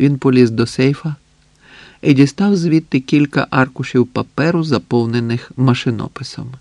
Він поліз до сейфа і дістав звідти кілька аркушів паперу, заповнених машинописом.